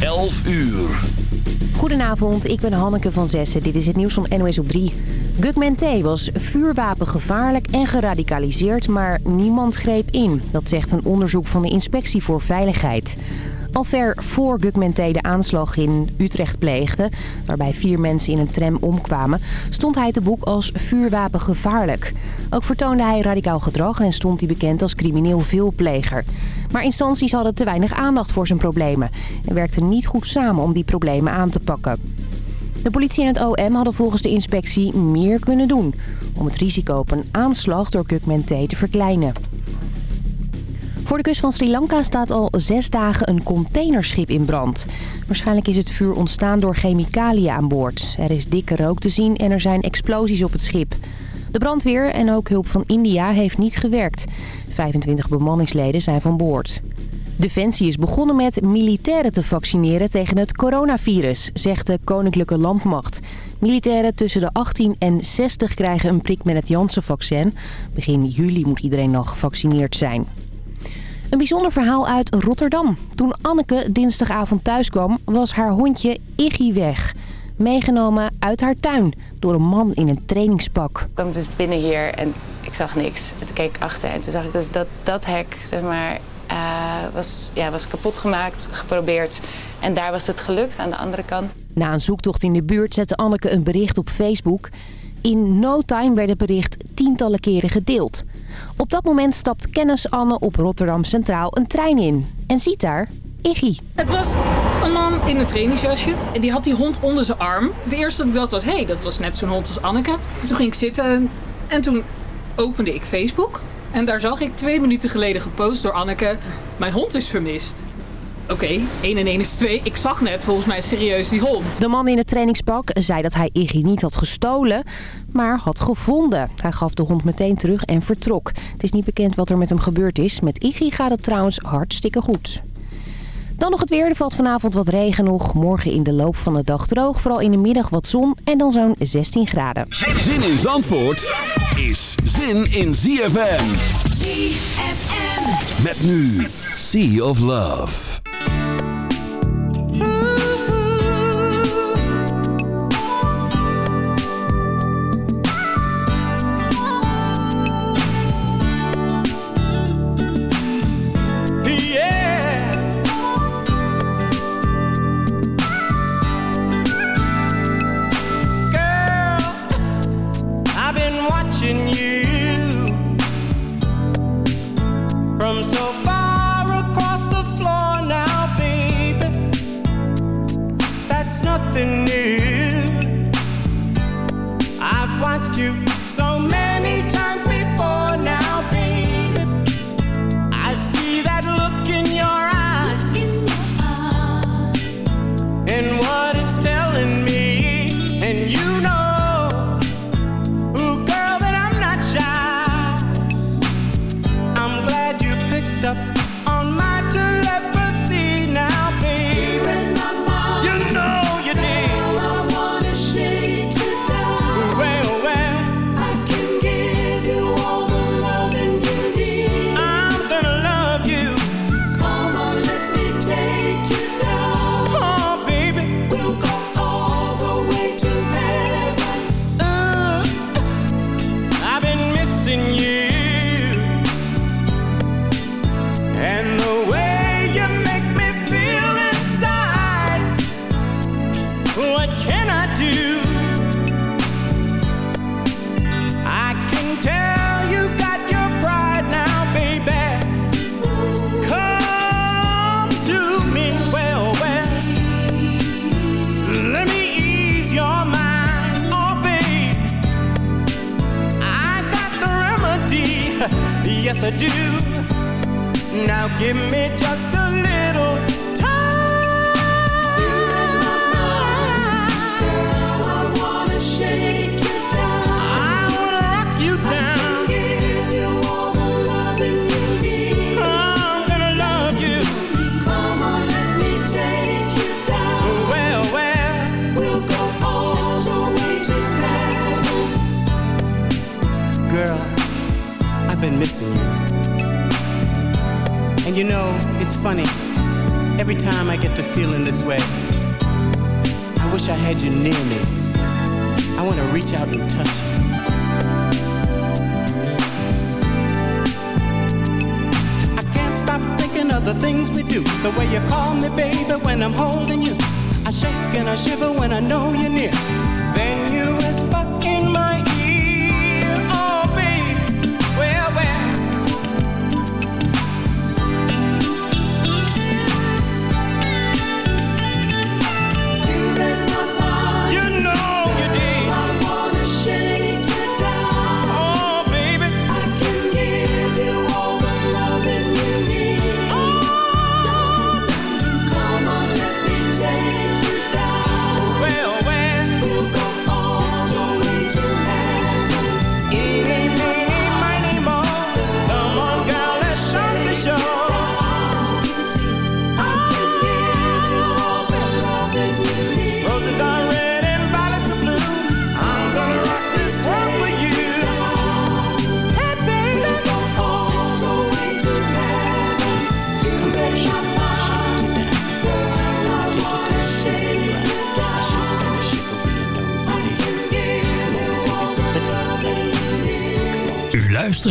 11 uur. Goedenavond, ik ben Hanneke van Zessen. Dit is het nieuws van NOS op 3. Gugman T. was vuurwapengevaarlijk en geradicaliseerd, maar niemand greep in. Dat zegt een onderzoek van de Inspectie voor Veiligheid. Al ver voor Gugman T. de aanslag in Utrecht pleegde, waarbij vier mensen in een tram omkwamen, stond hij te boek als vuurwapengevaarlijk. Ook vertoonde hij radicaal gedrag en stond hij bekend als crimineel veelpleger. Maar instanties hadden te weinig aandacht voor zijn problemen en werkten niet goed samen om die problemen aan te pakken. De politie en het OM hadden volgens de inspectie meer kunnen doen... om het risico op een aanslag door Gugman T te verkleinen. Voor de kust van Sri Lanka staat al zes dagen een containerschip in brand. Waarschijnlijk is het vuur ontstaan door chemicaliën aan boord. Er is dikke rook te zien en er zijn explosies op het schip. De brandweer en ook hulp van India heeft niet gewerkt. 25 bemanningsleden zijn van boord. Defensie is begonnen met militairen te vaccineren tegen het coronavirus, zegt de Koninklijke Landmacht. Militairen tussen de 18 en 60 krijgen een prik met het Janssen-vaccin. Begin juli moet iedereen nog gevaccineerd zijn. Een bijzonder verhaal uit Rotterdam. Toen Anneke dinsdagavond thuis kwam, was haar hondje Iggy weg. Meegenomen uit haar tuin door een man in een trainingspak. Ik kwam dus binnen hier en ik zag niks. En toen keek ik achter en toen zag ik dus dat dat hek, zeg maar, uh, was, ja, was kapot gemaakt, geprobeerd. En daar was het gelukt aan de andere kant. Na een zoektocht in de buurt zette Anneke een bericht op Facebook. In no time werd het bericht tientallen keren gedeeld. Op dat moment stapt kennis Anne op Rotterdam Centraal een trein in. En ziet daar Iggy. Het was een man in een trainingsjasje. En die had die hond onder zijn arm. Het eerste dat ik dacht was, hé, hey, dat was net zo'n hond als Anneke. Toen ging ik zitten en toen opende ik Facebook. En daar zag ik twee minuten geleden gepost door Anneke... Mijn hond is vermist. Oké, okay, 1 en 1 is 2. Ik zag net volgens mij serieus die hond. De man in het trainingspak zei dat hij Iggy niet had gestolen, maar had gevonden. Hij gaf de hond meteen terug en vertrok. Het is niet bekend wat er met hem gebeurd is. Met Iggy gaat het trouwens hartstikke goed. Dan nog het weer. Er valt vanavond wat regen nog. Morgen in de loop van de dag droog. Vooral in de middag wat zon en dan zo'n 16 graden. Zin in Zandvoort is zin in ZFM. ZFM. Met nu Sea of Love.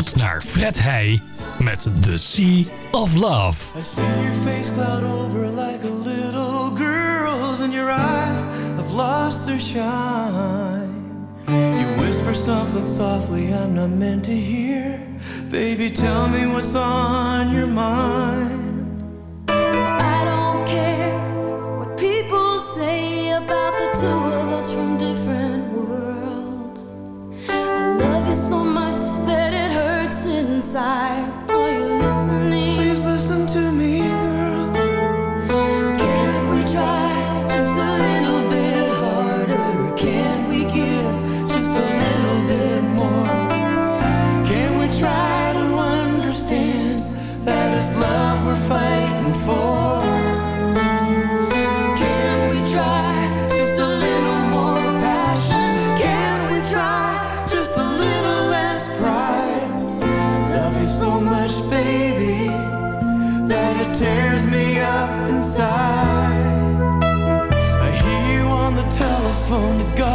luistert naar Fred Heij met The Sea of Love. I see your face cloud over like a little girl's and your eyes have lost their shine. You whisper something softly I'm not meant to hear. Baby, tell me what's on your mind. phone to go.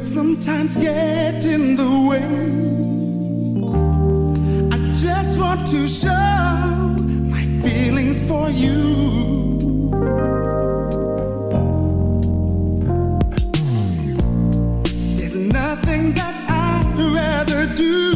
that sometimes get in the way. I just want to show my feelings for you. There's nothing that I'd rather do.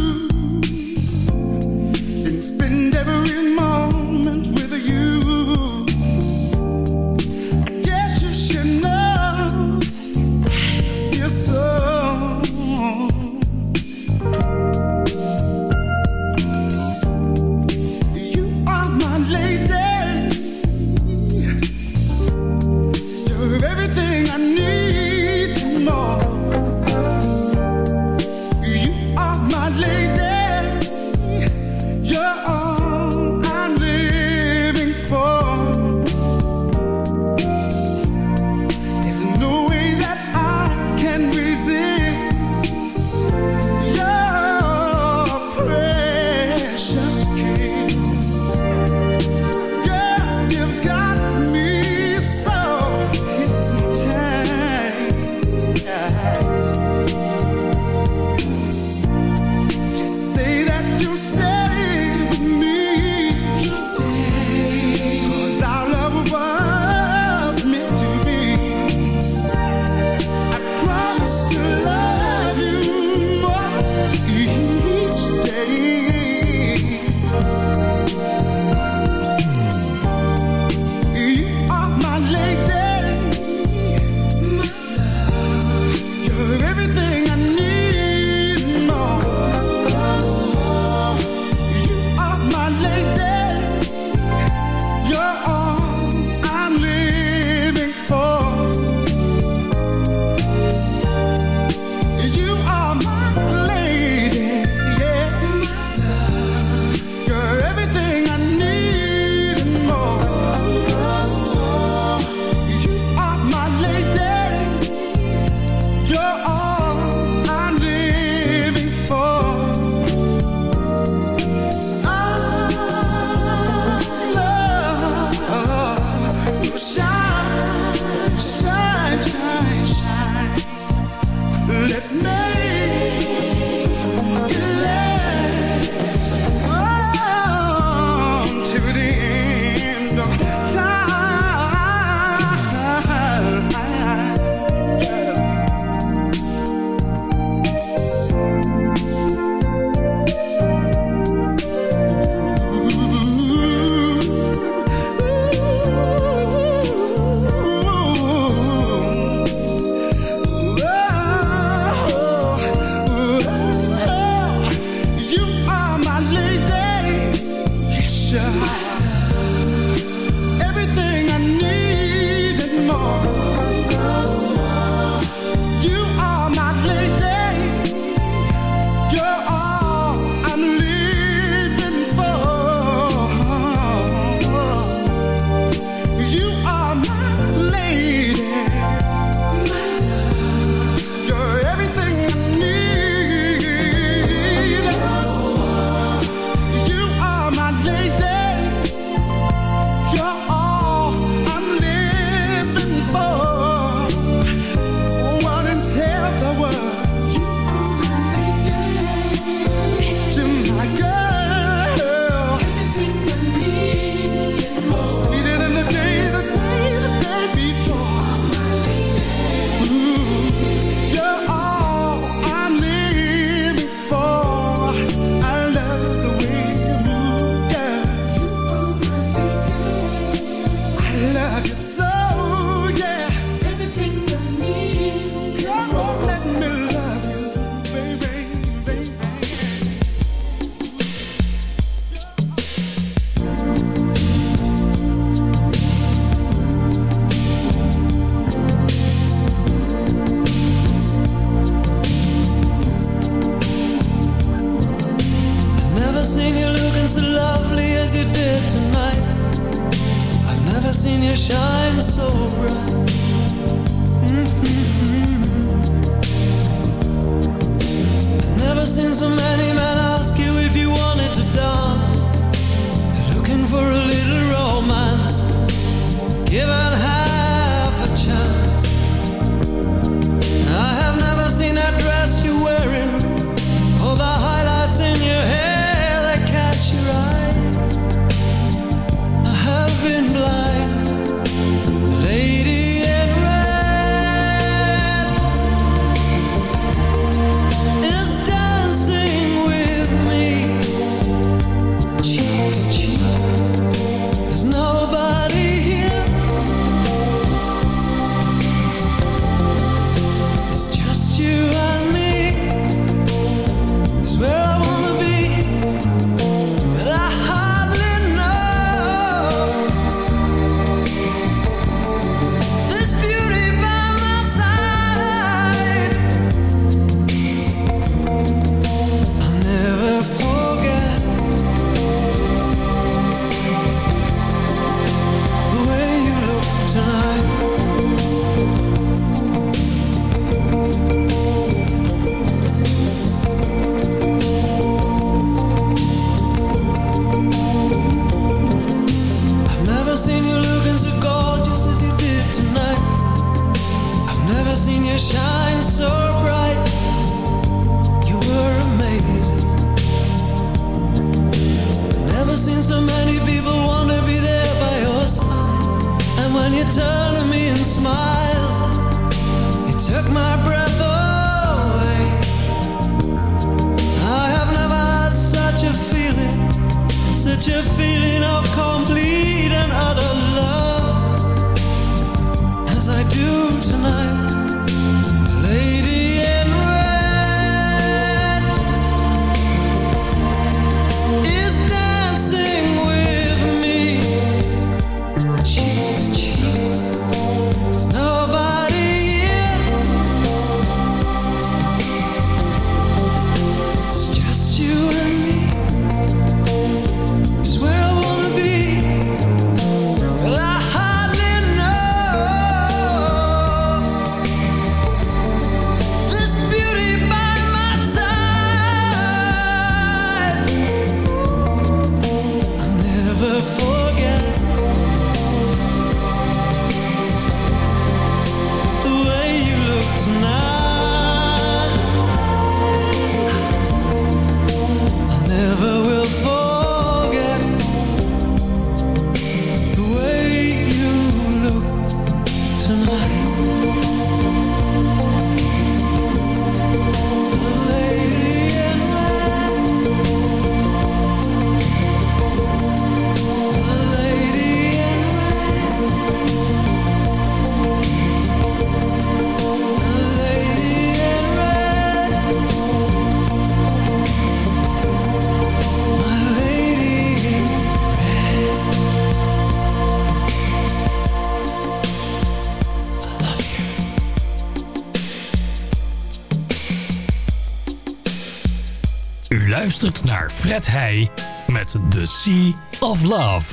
Fred Heij met The Sea of Love.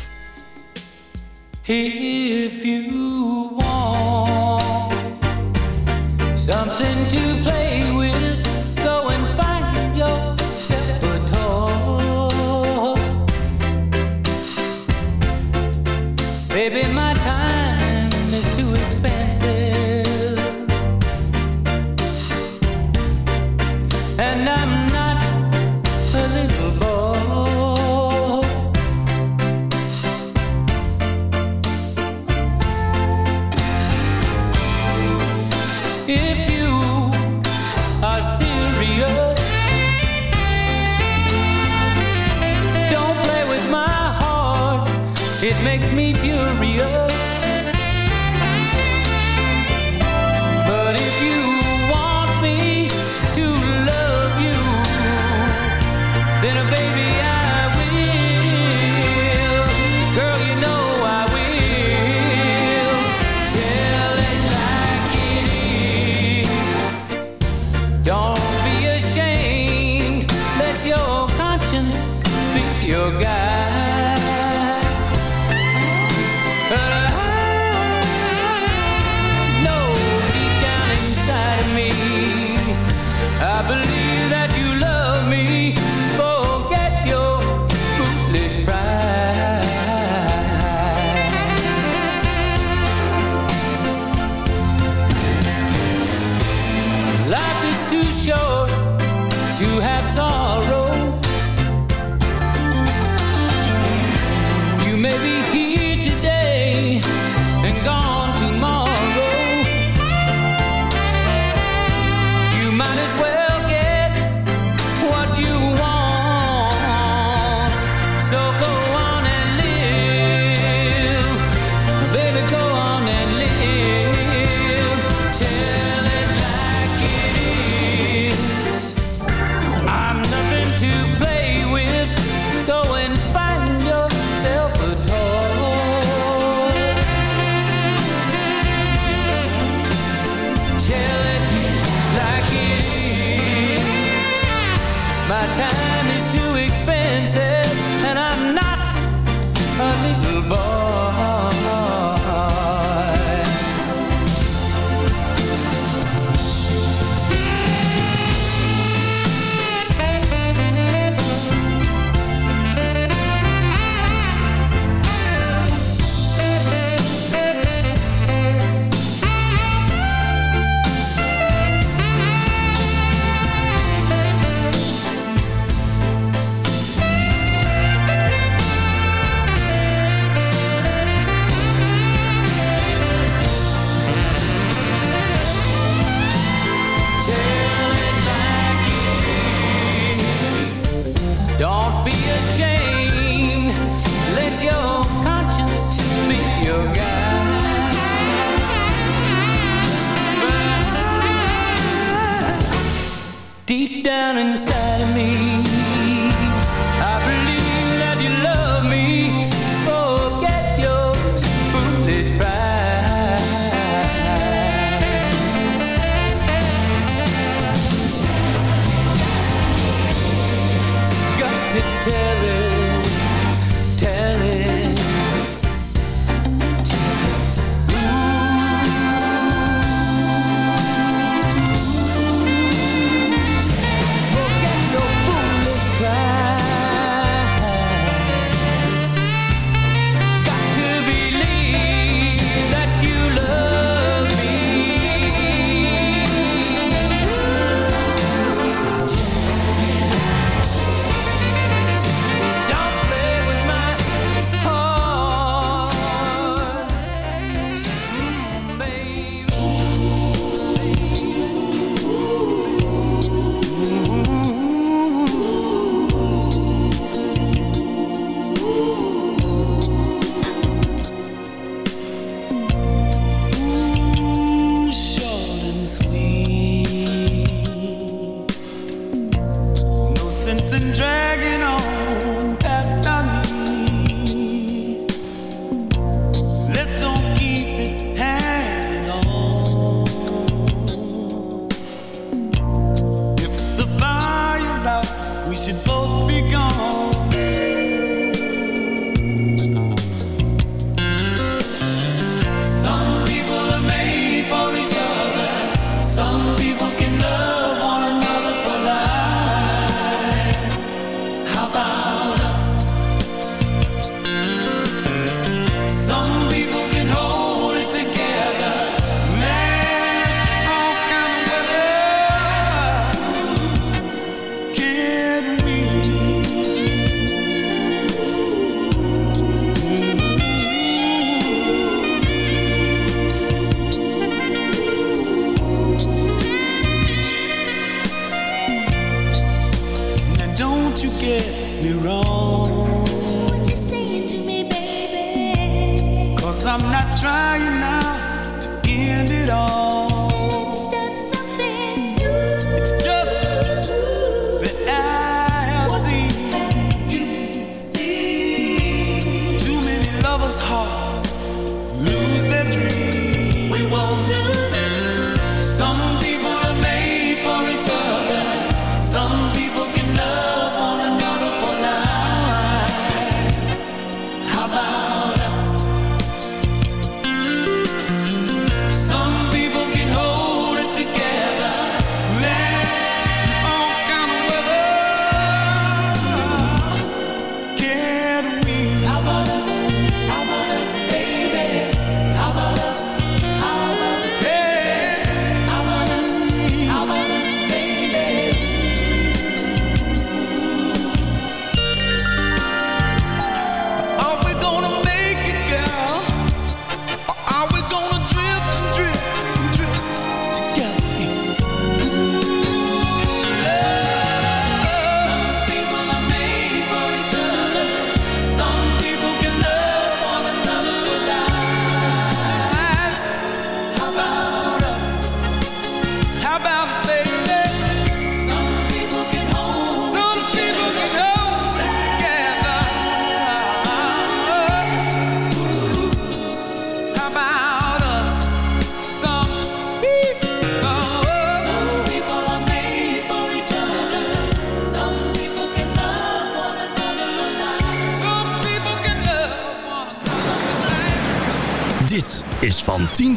If you want something to play with, go and find yourself a toy. Baby, my time is too expensive. it makes me furious.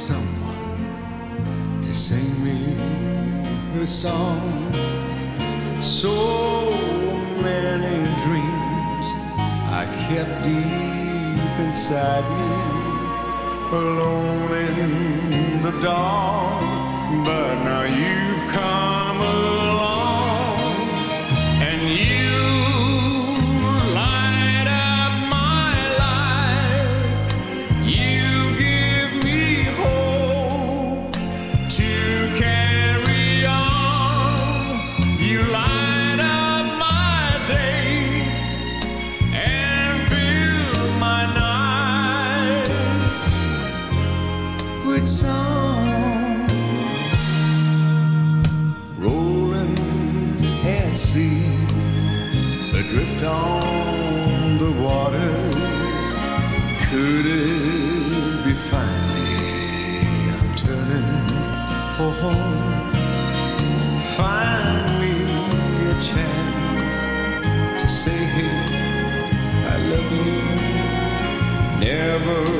someone to sing me a song. So many dreams I kept deep inside me, alone in the dark. But now you've come. summer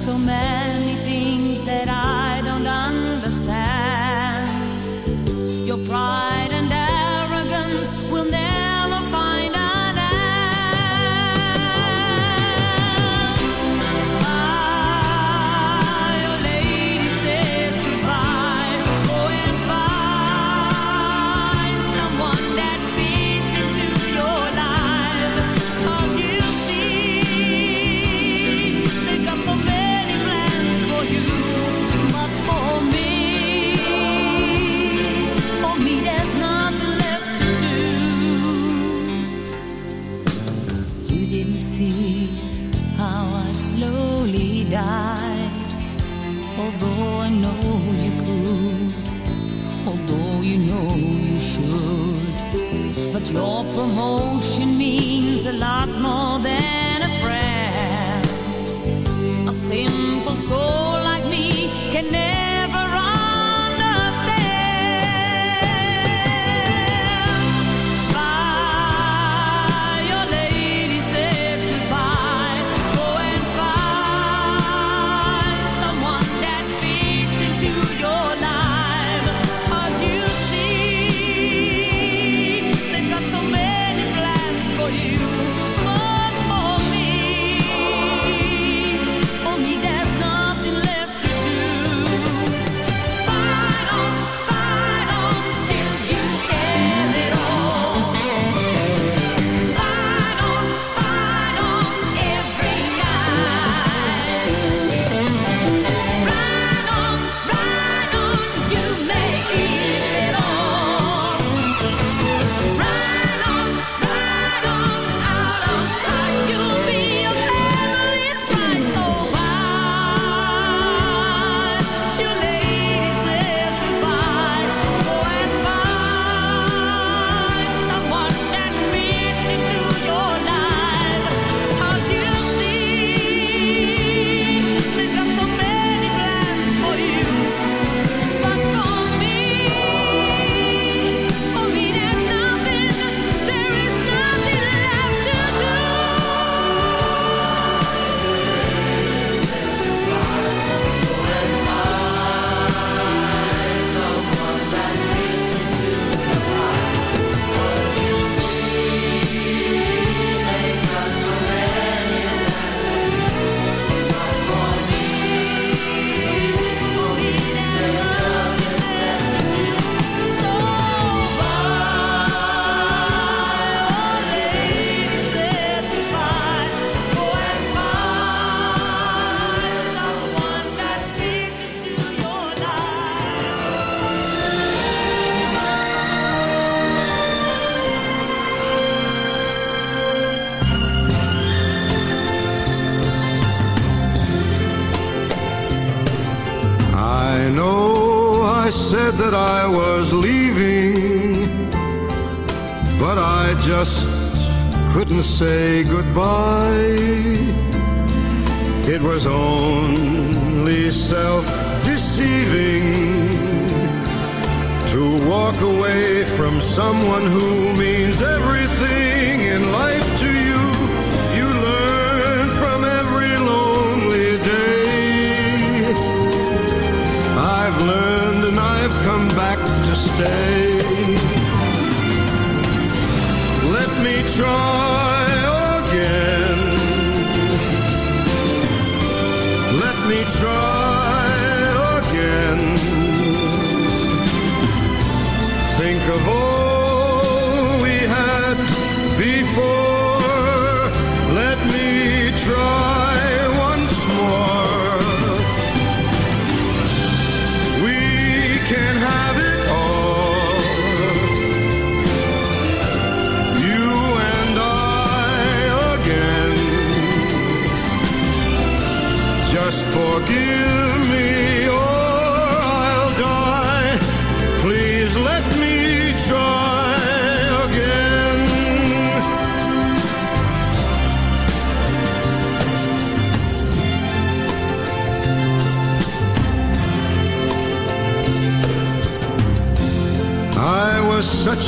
so mad. Let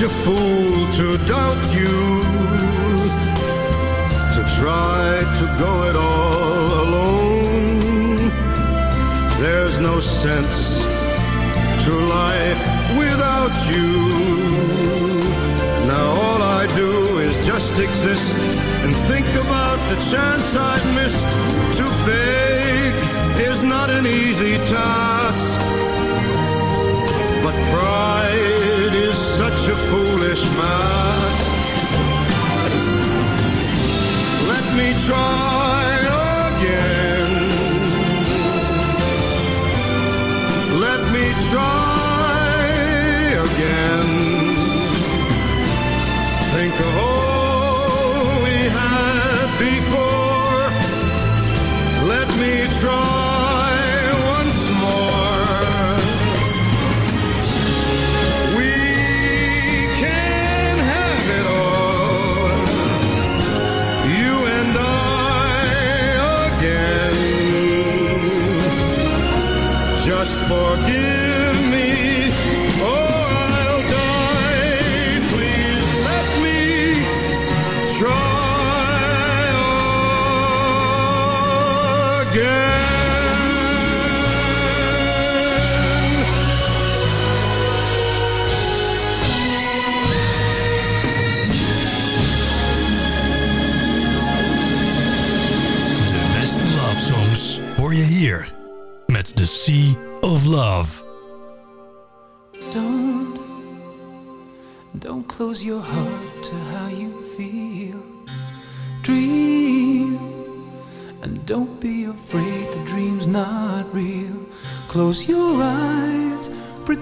a fool to doubt you, to try to go it all alone. There's no sense to life without you. Now all I do is just exist and think about the chance I've missed. To beg is not an easy task. But pride mask. Let me try again. Let me try again. Think of all we had before. Let me try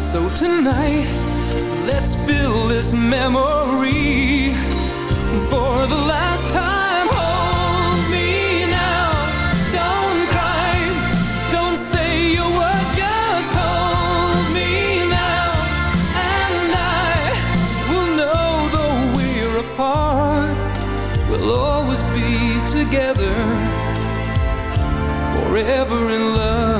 So tonight, let's fill this memory for the last time. Hold me now, don't cry, don't say your word, just hold me now, and I will know though we're apart, we'll always be together, forever in love.